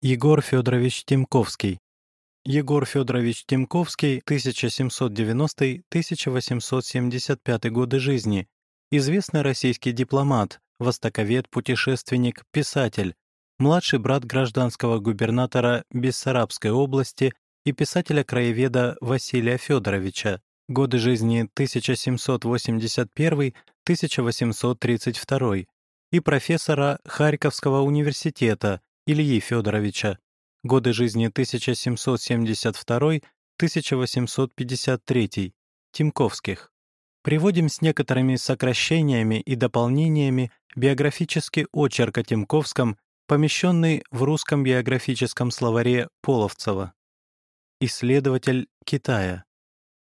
Егор Федорович Тимковский. Егор Федорович Тимковский, 1790-1875 годы жизни, известный российский дипломат, востоковед, путешественник, писатель, младший брат гражданского губернатора Бессарабской области и писателя-краеведа Василия Федоровича, годы жизни 1781-1832 и профессора Харьковского университета Ильи Федоровича, годы жизни 1772-1853, Тимковских. Приводим с некоторыми сокращениями и дополнениями биографический очерк о Тимковском, помещенный в русском биографическом словаре Половцева. Исследователь Китая.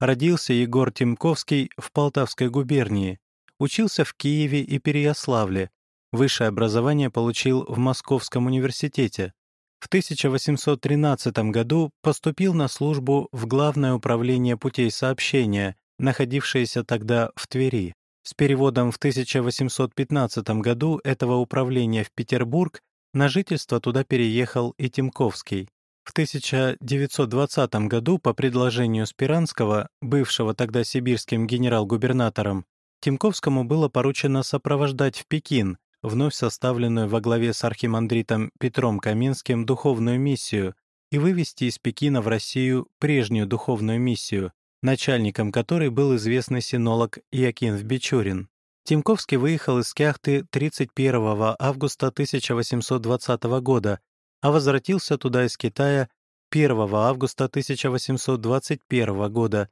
Родился Егор Тимковский в Полтавской губернии, учился в Киеве и Переяславле, Высшее образование получил в Московском университете. В 1813 году поступил на службу в Главное управление путей сообщения, находившееся тогда в Твери. С переводом в 1815 году этого управления в Петербург на жительство туда переехал и Тимковский. В 1920 году по предложению Спиранского, бывшего тогда сибирским генерал-губернатором, Тимковскому было поручено сопровождать в Пекин, вновь составленную во главе с архимандритом Петром Каменским духовную миссию и вывести из Пекина в Россию прежнюю духовную миссию, начальником которой был известный синолог Якинф Бичурин. Тимковский выехал из Кяхты 31 августа 1820 года, а возвратился туда из Китая 1 августа 1821 года,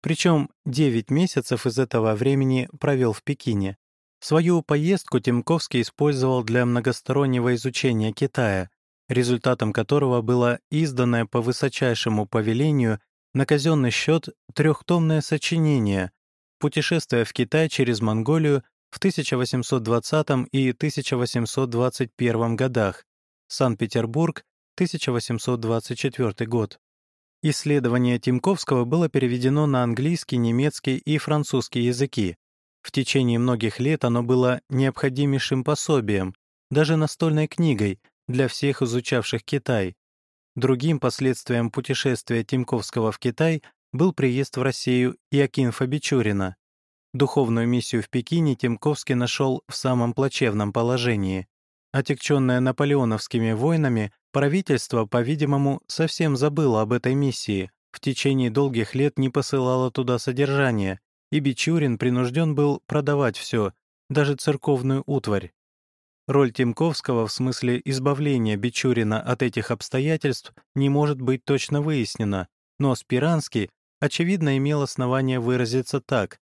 причем 9 месяцев из этого времени провел в Пекине. Свою поездку Тимковский использовал для многостороннего изучения Китая, результатом которого было изданное по высочайшему повелению на казенный счет трехтомное сочинение «Путешествие в Китай через Монголию в 1820 и 1821 годах. Санкт-Петербург, 1824 год». Исследование Тимковского было переведено на английский, немецкий и французский языки. В течение многих лет оно было необходимейшим пособием, даже настольной книгой для всех изучавших Китай. Другим последствием путешествия Тимковского в Китай был приезд в Россию Якинфа Бичурина. Духовную миссию в Пекине Тимковский нашел в самом плачевном положении. Отягченное наполеоновскими войнами, правительство, по-видимому, совсем забыло об этой миссии, в течение долгих лет не посылало туда содержание, и Бичурин принужден был продавать все, даже церковную утварь. Роль Тимковского в смысле избавления Бичурина от этих обстоятельств не может быть точно выяснена, но Спиранский, очевидно, имел основание выразиться так.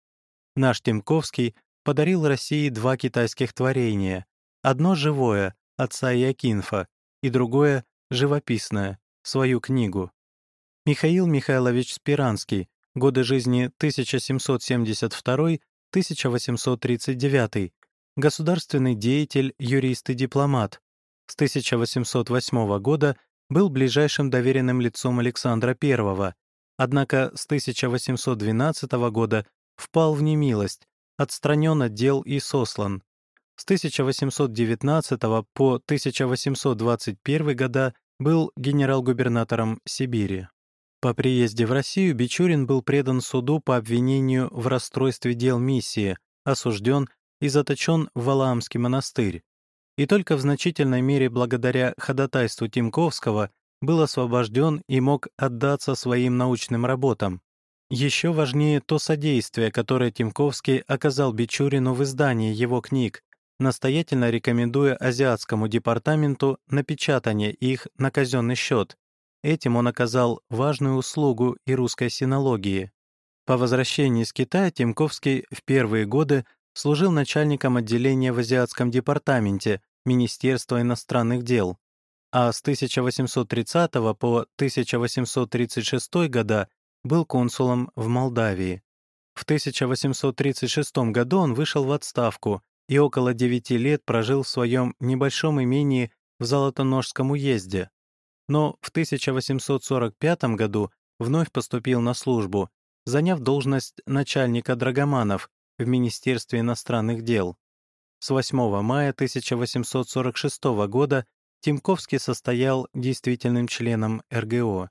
Наш Тимковский подарил России два китайских творения. Одно живое, отца Якинфа, и другое — живописное, свою книгу. Михаил Михайлович Спиранский, годы жизни 1772-1839, государственный деятель, юрист и дипломат. С 1808 года был ближайшим доверенным лицом Александра I, однако с 1812 года впал в немилость, отстранен от дел и сослан. С 1819 по 1821 года был генерал-губернатором Сибири. По приезде в Россию Бичурин был предан суду по обвинению в расстройстве дел миссии, осужден и заточен в Валаамский монастырь. И только в значительной мере благодаря ходатайству Тимковского был освобожден и мог отдаться своим научным работам. Еще важнее то содействие, которое Тимковский оказал Бичурину в издании его книг, настоятельно рекомендуя Азиатскому департаменту напечатание их на казенный счет, Этим он оказал важную услугу и русской синологии. По возвращении из Китая Тимковский в первые годы служил начальником отделения в Азиатском департаменте Министерства иностранных дел, а с 1830 по 1836 года был консулом в Молдавии. В 1836 году он вышел в отставку и около 9 лет прожил в своем небольшом имении в Золотоножском уезде но в 1845 году вновь поступил на службу, заняв должность начальника драгоманов в Министерстве иностранных дел. С 8 мая 1846 года Тимковский состоял действительным членом РГО.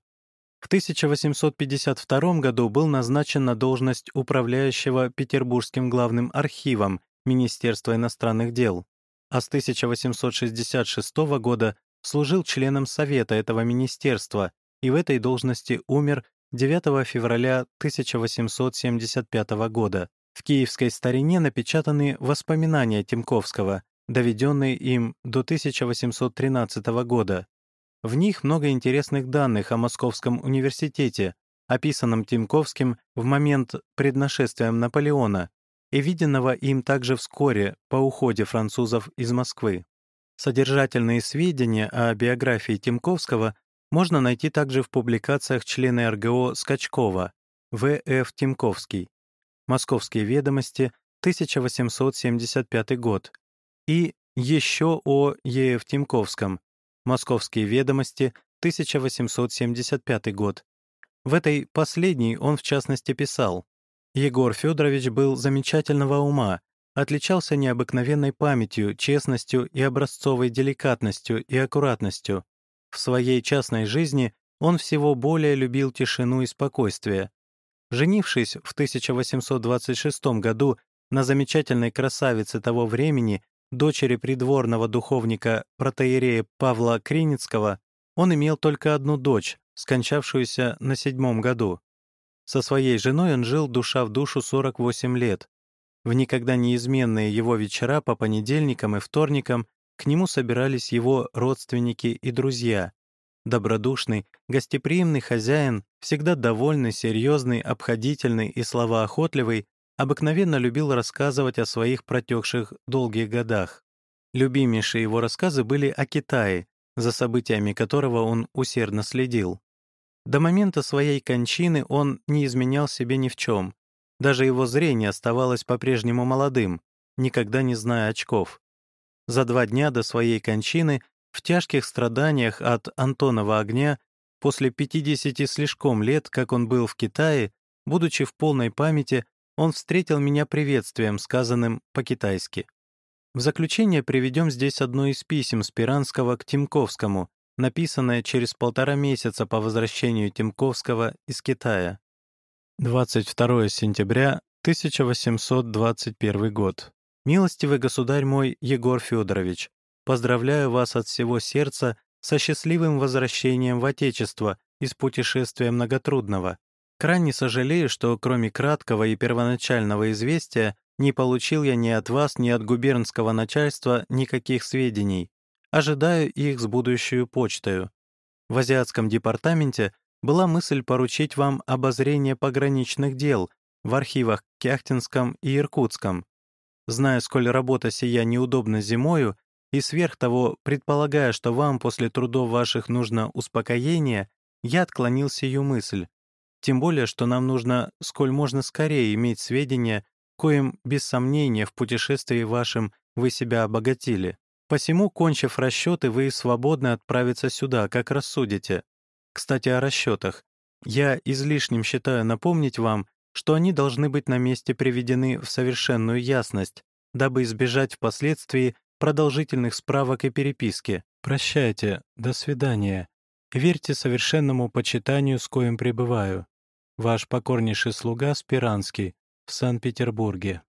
В 1852 году был назначен на должность управляющего Петербургским главным архивом Министерства иностранных дел, а с 1866 года служил членом Совета этого министерства и в этой должности умер 9 февраля 1875 года. В киевской старине напечатаны воспоминания Тимковского, доведенные им до 1813 года. В них много интересных данных о Московском университете, описанном Тимковским в момент преднашествия Наполеона и виденного им также вскоре по уходе французов из Москвы. Содержательные сведения о биографии Тимковского можно найти также в публикациях члена РГО Скачкова В.Ф. Тимковский, Московские ведомости, 1875 год, и еще о Е.Ф. Тимковском, Московские ведомости, 1875 год. В этой последней он в частности писал «Егор Федорович был замечательного ума, отличался необыкновенной памятью, честностью и образцовой деликатностью и аккуратностью. В своей частной жизни он всего более любил тишину и спокойствие. Женившись в 1826 году на замечательной красавице того времени, дочери придворного духовника протоиерея Павла Криницкого, он имел только одну дочь, скончавшуюся на седьмом году. Со своей женой он жил душа в душу 48 лет. В никогда неизменные его вечера по понедельникам и вторникам к нему собирались его родственники и друзья. Добродушный, гостеприимный хозяин, всегда довольный, серьезный, обходительный и словоохотливый, обыкновенно любил рассказывать о своих протекших долгих годах. Любимейшие его рассказы были о Китае, за событиями которого он усердно следил. До момента своей кончины он не изменял себе ни в чем. Даже его зрение оставалось по-прежнему молодым, никогда не зная очков. За два дня до своей кончины, в тяжких страданиях от Антонова огня, после 50 слишком лет, как он был в Китае, будучи в полной памяти, он встретил меня приветствием, сказанным по-китайски. В заключение приведем здесь одно из писем Спиранского к Тимковскому, написанное через полтора месяца по возвращению Тимковского из Китая. 22 сентября 1821 год. Милостивый государь мой Егор Федорович, поздравляю вас от всего сердца со счастливым возвращением в Отечество из путешествия многотрудного. Крайне сожалею, что кроме краткого и первоначального известия не получил я ни от вас, ни от губернского начальства никаких сведений. Ожидаю их с будущую почтою. В Азиатском департаменте была мысль поручить вам обозрение пограничных дел в архивах Кяхтинском и Иркутском. Зная, сколь работа сия неудобна зимою, и сверх того, предполагая, что вам после трудов ваших нужно успокоение, я отклонил сию мысль. Тем более, что нам нужно сколь можно скорее иметь сведения, коим, без сомнения, в путешествии вашем вы себя обогатили. Посему, кончив расчеты, вы свободны отправиться сюда, как рассудите. Кстати, о расчетах. Я излишним считаю напомнить вам, что они должны быть на месте приведены в совершенную ясность, дабы избежать впоследствии продолжительных справок и переписки. Прощайте, до свидания. Верьте совершенному почитанию, с коим пребываю. Ваш покорнейший слуга Спиранский в Санкт-Петербурге.